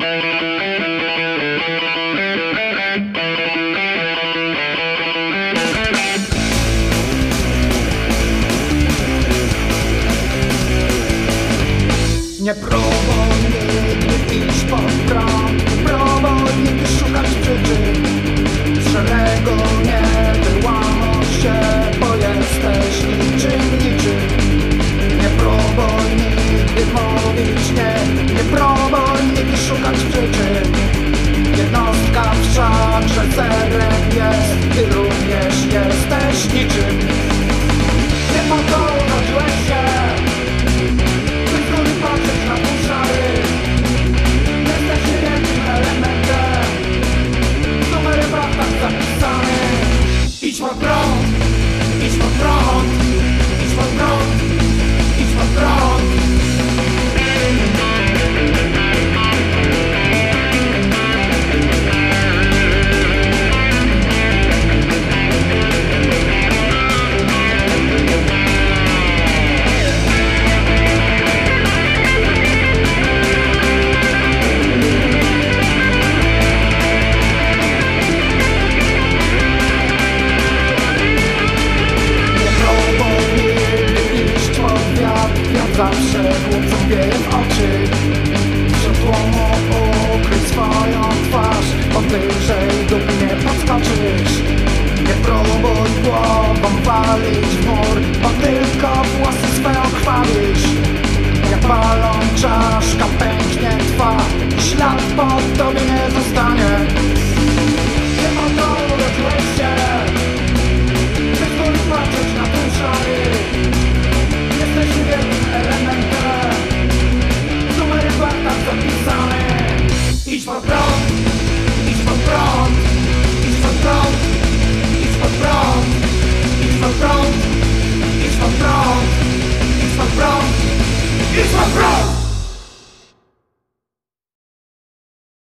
Mě provodí, když pod strom, provolí. Chapéu. is my throne.